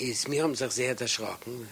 ist, wir haben sich sehr erschrocken,